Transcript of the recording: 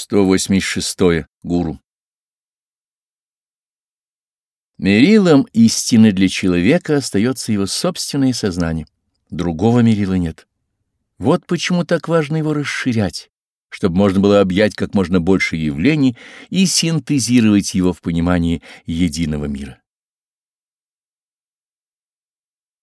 186. Гуру. Мерилом истины для человека остается его собственное сознание. Другого мерила нет. Вот почему так важно его расширять, чтобы можно было объять как можно больше явлений и синтезировать его в понимании единого мира.